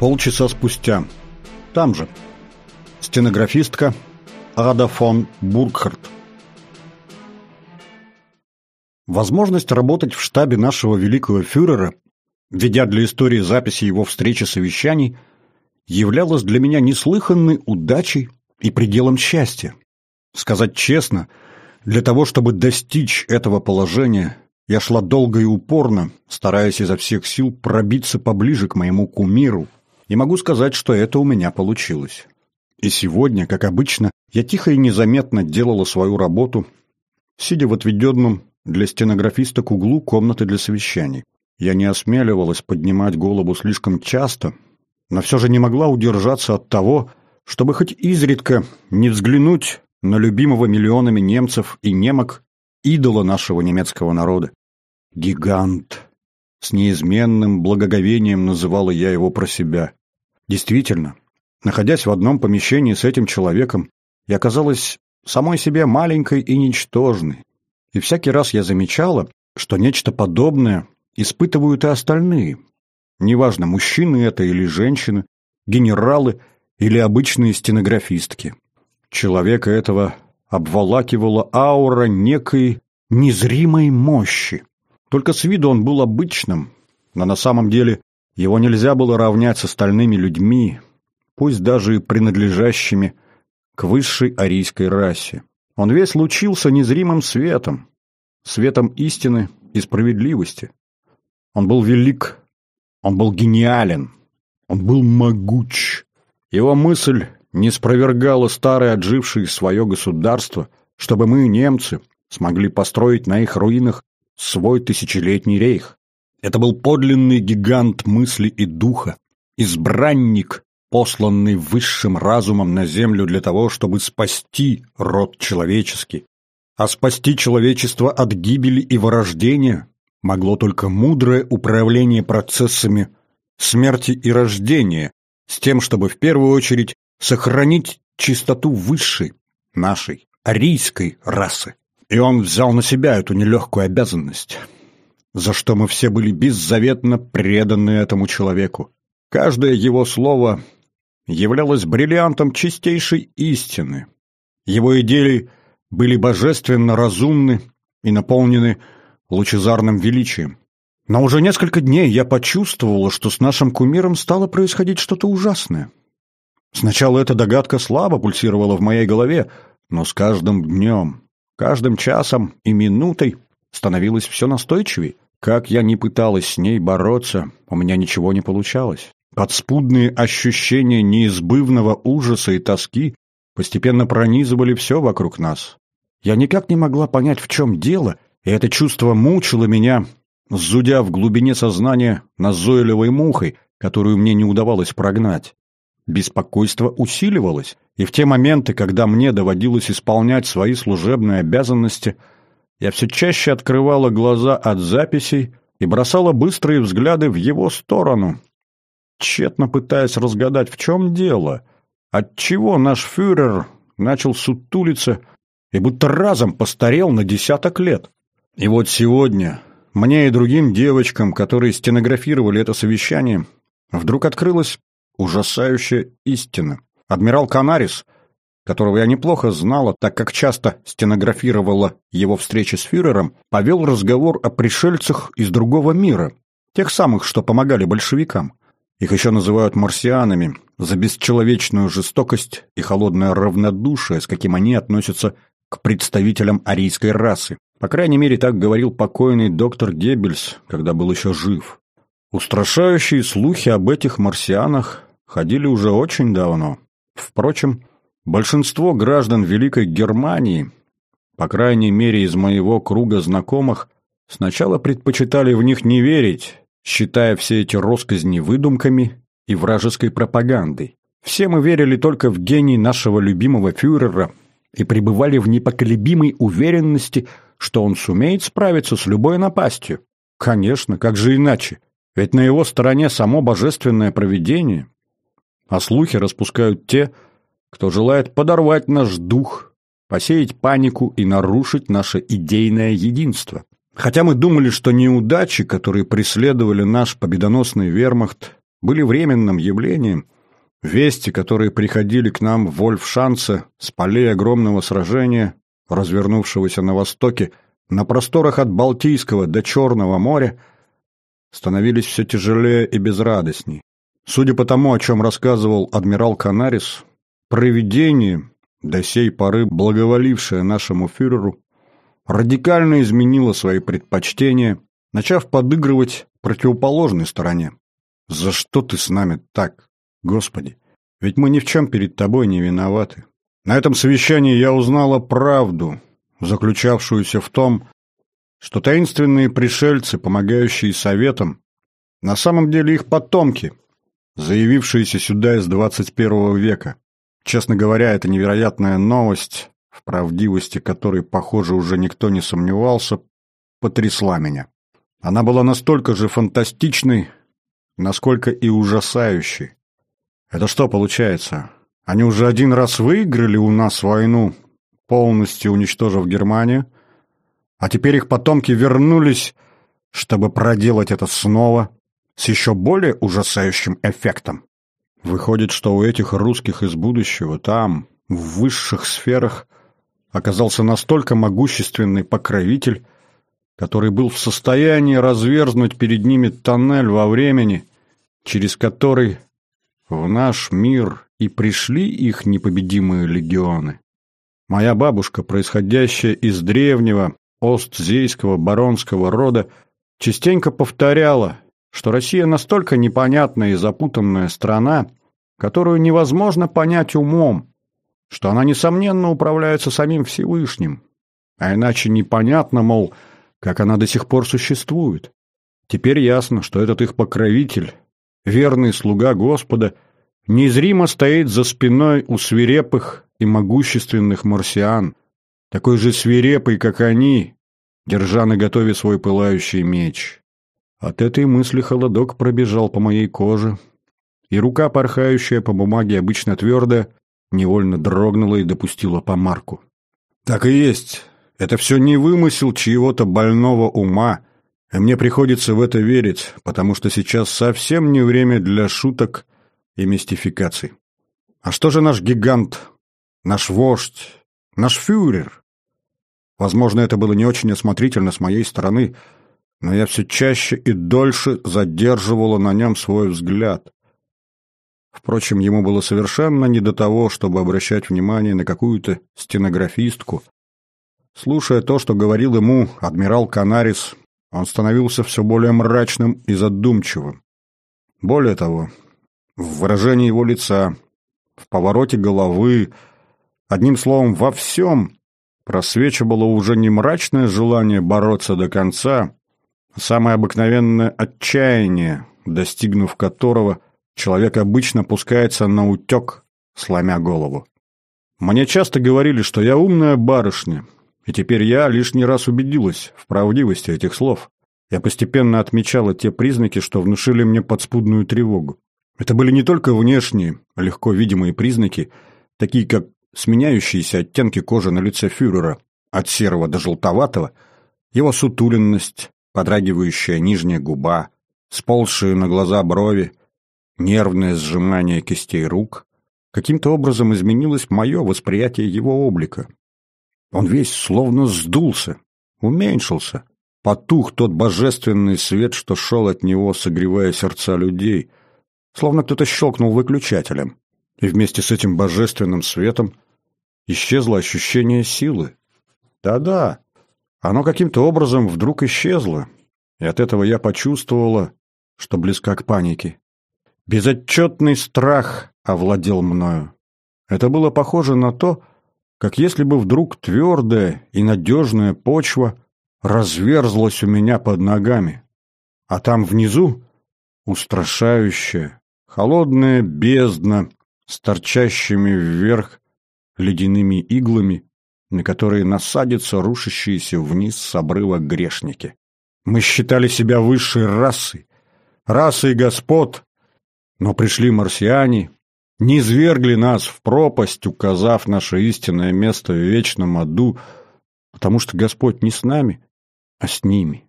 Полчаса спустя. Там же. Стенографистка Ада фон Бургхарт. Возможность работать в штабе нашего великого фюрера, ведя для истории записи его встречи совещаний, являлась для меня неслыханной удачей и пределом счастья. Сказать честно, для того, чтобы достичь этого положения, я шла долго и упорно, стараясь изо всех сил пробиться поближе к моему кумиру, и могу сказать, что это у меня получилось. И сегодня, как обычно, я тихо и незаметно делала свою работу, сидя в отведенном для стенографисток углу комнаты для совещаний. Я не осмеливалась поднимать голову слишком часто, но все же не могла удержаться от того, чтобы хоть изредка не взглянуть на любимого миллионами немцев и немок идола нашего немецкого народа. Гигант. С неизменным благоговением называла я его про себя. Действительно, находясь в одном помещении с этим человеком, я казалась самой себе маленькой и ничтожной. И всякий раз я замечала, что нечто подобное испытывают и остальные. Неважно, мужчины это или женщины, генералы или обычные стенографистки. Человека этого обволакивала аура некой незримой мощи. Только с виду он был обычным, но на самом деле его нельзя было равнять с остальными людьми, пусть даже и принадлежащими к высшей арийской расе. Он весь лучился незримым светом, светом истины и справедливости. Он был велик, он был гениален, он был могуч. Его мысль не спровергала старое отжившее свое государство, чтобы мы, немцы, смогли построить на их руинах свой тысячелетний рейх. Это был подлинный гигант мысли и духа, избранник, посланный высшим разумом на землю для того, чтобы спасти род человеческий. А спасти человечество от гибели и вырождения могло только мудрое управление процессами смерти и рождения, с тем, чтобы в первую очередь сохранить чистоту высшей, нашей, арийской расы. И он взял на себя эту нелегкую обязанность за что мы все были беззаветно преданы этому человеку. Каждое его слово являлось бриллиантом чистейшей истины. Его идеи были божественно разумны и наполнены лучезарным величием. Но уже несколько дней я почувствовала, что с нашим кумиром стало происходить что-то ужасное. Сначала эта догадка слабо пульсировала в моей голове, но с каждым днем, каждым часом и минутой становилась все настойчивее. Как я ни пыталась с ней бороться, у меня ничего не получалось. Подспудные ощущения неизбывного ужаса и тоски постепенно пронизывали все вокруг нас. Я никак не могла понять, в чем дело, и это чувство мучило меня, зудя в глубине сознания назойливой мухой, которую мне не удавалось прогнать. Беспокойство усиливалось, и в те моменты, когда мне доводилось исполнять свои служебные обязанности – я все чаще открывала глаза от записей и бросала быстрые взгляды в его сторону, тщетно пытаясь разгадать, в чем дело, отчего наш фюрер начал сутулиться и будто разом постарел на десяток лет. И вот сегодня мне и другим девочкам, которые стенографировали это совещание, вдруг открылась ужасающая истина. Адмирал Канарис — которого я неплохо знала, так как часто стенографировала его встречи с фюрером, повел разговор о пришельцах из другого мира, тех самых, что помогали большевикам. Их еще называют марсианами за бесчеловечную жестокость и холодное равнодушие, с каким они относятся к представителям арийской расы. По крайней мере, так говорил покойный доктор Геббельс, когда был еще жив. Устрашающие слухи об этих марсианах ходили уже очень давно. Впрочем, Большинство граждан Великой Германии, по крайней мере из моего круга знакомых, сначала предпочитали в них не верить, считая все эти росказни выдумками и вражеской пропагандой. Все мы верили только в гений нашего любимого фюрера и пребывали в непоколебимой уверенности, что он сумеет справиться с любой напастью. Конечно, как же иначе? Ведь на его стороне само божественное провидение. А слухи распускают те, кто желает подорвать наш дух, посеять панику и нарушить наше идейное единство. Хотя мы думали, что неудачи, которые преследовали наш победоносный вермахт, были временным явлением, вести, которые приходили к нам в Вольфшанце с полей огромного сражения, развернувшегося на востоке, на просторах от Балтийского до Черного моря, становились все тяжелее и безрадостней. Судя по тому, о чем рассказывал адмирал Канарис, провидение, до сей поры благоволившее нашему фюреру, радикально изменило свои предпочтения, начав подыгрывать противоположной стороне. «За что ты с нами так, Господи? Ведь мы ни в чем перед тобой не виноваты. На этом совещании я узнала правду, заключавшуюся в том, что таинственные пришельцы, помогающие советам, на самом деле их потомки, заявившиеся сюда из 21 века. Честно говоря, это невероятная новость, в правдивости которой, похоже, уже никто не сомневался, потрясла меня. Она была настолько же фантастичной, насколько и ужасающей. Это что получается? Они уже один раз выиграли у нас войну, полностью уничтожив Германию, а теперь их потомки вернулись, чтобы проделать это снова, с еще более ужасающим эффектом. Выходит, что у этих русских из будущего там, в высших сферах, оказался настолько могущественный покровитель, который был в состоянии разверзнуть перед ними тоннель во времени, через который в наш мир и пришли их непобедимые легионы. Моя бабушка, происходящая из древнего остзейского баронского рода, частенько повторяла, что Россия настолько непонятная и запутанная страна, которую невозможно понять умом, что она, несомненно, управляется самим Всевышним, а иначе непонятно, мол, как она до сих пор существует. Теперь ясно, что этот их покровитель, верный слуга Господа, незримо стоит за спиной у свирепых и могущественных марсиан, такой же свирепый, как они, держа наготове свой пылающий меч. От этой мысли холодок пробежал по моей коже, и рука, порхающая по бумаге обычно твердая, невольно дрогнула и допустила помарку. Так и есть. Это все не вымысел чьего-то больного ума, и мне приходится в это верить, потому что сейчас совсем не время для шуток и мистификаций. А что же наш гигант, наш вождь, наш фюрер? Возможно, это было не очень осмотрительно с моей стороны, но я все чаще и дольше задерживала на нем свой взгляд. Впрочем, ему было совершенно не до того, чтобы обращать внимание на какую-то стенографистку. Слушая то, что говорил ему адмирал Канарис, он становился все более мрачным и задумчивым. Более того, в выражении его лица, в повороте головы, одним словом, во всем просвечивало уже не мрачное желание бороться до конца, самое обыкновенное отчаяние, достигнув которого человек обычно пускается на утек, сломя голову. Мне часто говорили, что я умная барышня, и теперь я лишний раз убедилась в правдивости этих слов. Я постепенно отмечала те признаки, что внушили мне подспудную тревогу. Это были не только внешние, легко видимые признаки, такие как сменяющиеся оттенки кожи на лице фюрера, от серого до желтоватого, его сутуленность, подрагивающая нижняя губа, сползшие на глаза брови, нервное сжимание кистей рук. Каким-то образом изменилось мое восприятие его облика. Он весь словно сдулся, уменьшился. Потух тот божественный свет, что шел от него, согревая сердца людей — Словно кто-то щелкнул выключателем. И вместе с этим божественным светом исчезло ощущение силы. Да-да, оно каким-то образом вдруг исчезло, и от этого я почувствовала, что близка к панике. Безотчетный страх овладел мною. Это было похоже на то, как если бы вдруг твердая и надежная почва разверзлась у меня под ногами, а там внизу устрашающая, Холодная бездна с торчащими вверх ледяными иглами, на которые насадятся рушащиеся вниз с обрыва грешники. Мы считали себя высшей расой, расой господ, но пришли марсиане, низвергли нас в пропасть, указав наше истинное место в вечном аду, потому что Господь не с нами, а с ними.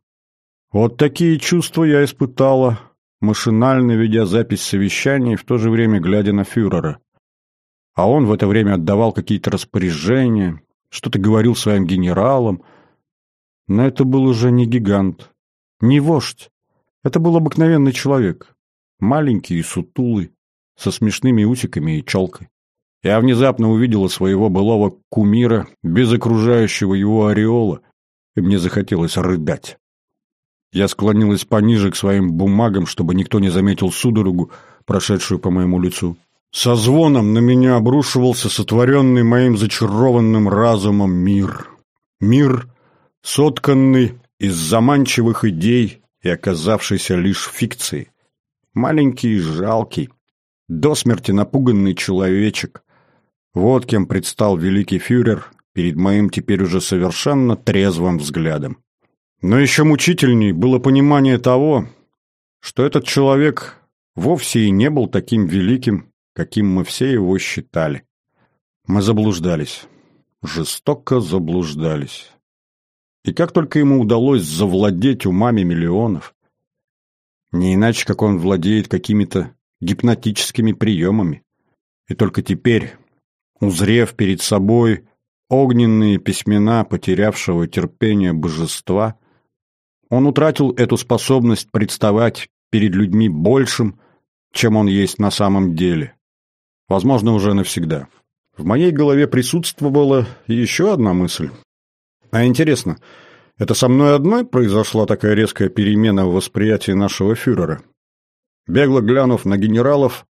Вот такие чувства я испытала машинально ведя запись совещаний, в то же время глядя на фюрера. А он в это время отдавал какие-то распоряжения, что-то говорил своим генералам. Но это был уже не гигант, не вождь. Это был обыкновенный человек, маленький и сутулый, со смешными усиками и челкой. Я внезапно увидела своего былого кумира без окружающего его ореола, и мне захотелось рыдать. Я склонилась пониже к своим бумагам, чтобы никто не заметил судорогу, прошедшую по моему лицу. Со звоном на меня обрушивался сотворенный моим зачарованным разумом мир. Мир, сотканный из заманчивых идей и оказавшийся лишь фикцией. Маленький и жалкий, до смерти напуганный человечек. Вот кем предстал великий фюрер перед моим теперь уже совершенно трезвым взглядом. Но еще мучительней было понимание того, что этот человек вовсе и не был таким великим, каким мы все его считали. Мы заблуждались, жестоко заблуждались. И как только ему удалось завладеть умами миллионов, не иначе, как он владеет какими-то гипнотическими приемами. И только теперь, узрев перед собой огненные письмена потерявшего терпение божества, он утратил эту способность представать перед людьми большим, чем он есть на самом деле. Возможно, уже навсегда. В моей голове присутствовала еще одна мысль. А интересно, это со мной одной произошла такая резкая перемена в восприятии нашего фюрера? Бегло глянув на генералов,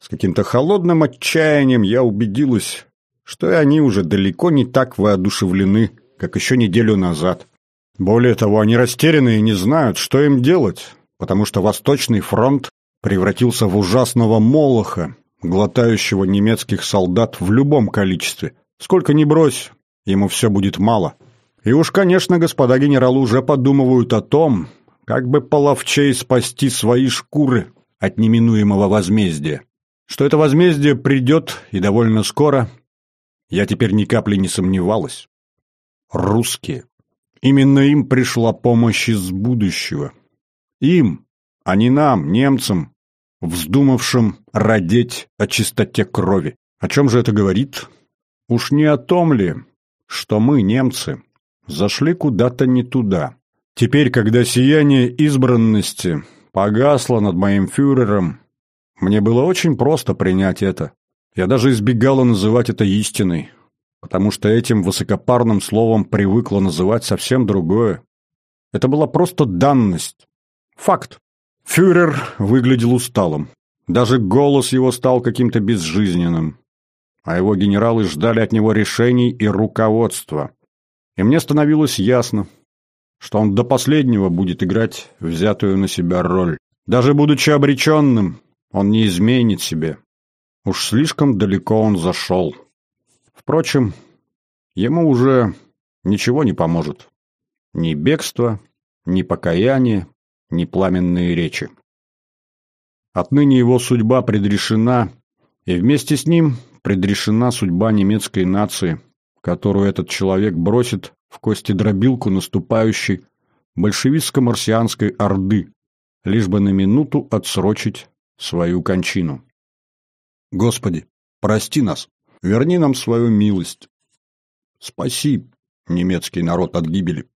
с каким-то холодным отчаянием я убедилась, что и они уже далеко не так воодушевлены, как еще неделю назад. Более того, они растеряны и не знают, что им делать, потому что Восточный фронт превратился в ужасного молоха, глотающего немецких солдат в любом количестве. Сколько ни брось, ему все будет мало. И уж, конечно, господа генералы уже подумывают о том, как бы половчей спасти свои шкуры от неминуемого возмездия. Что это возмездие придет и довольно скоро, я теперь ни капли не сомневалась. Русские. Именно им пришла помощь из будущего. Им, а не нам, немцам, вздумавшим родить о чистоте крови. О чем же это говорит? Уж не о том ли, что мы, немцы, зашли куда-то не туда. Теперь, когда сияние избранности погасло над моим фюрером, мне было очень просто принять это. Я даже избегала называть это истиной, потому что этим высокопарным словом привыкла называть совсем другое. Это была просто данность. Факт. Фюрер выглядел усталым. Даже голос его стал каким-то безжизненным. А его генералы ждали от него решений и руководства. И мне становилось ясно, что он до последнего будет играть взятую на себя роль. Даже будучи обреченным, он не изменит себе. Уж слишком далеко он зашел. Впрочем, ему уже ничего не поможет. Ни бегство, ни покаяние, ни пламенные речи. Отныне его судьба предрешена, и вместе с ним предрешена судьба немецкой нации, которую этот человек бросит в кости дробилку наступающей большевистско-марсианской орды, лишь бы на минуту отсрочить свою кончину. Господи, прости нас, верни нам свою милость. Спаси немецкий народ от гибели.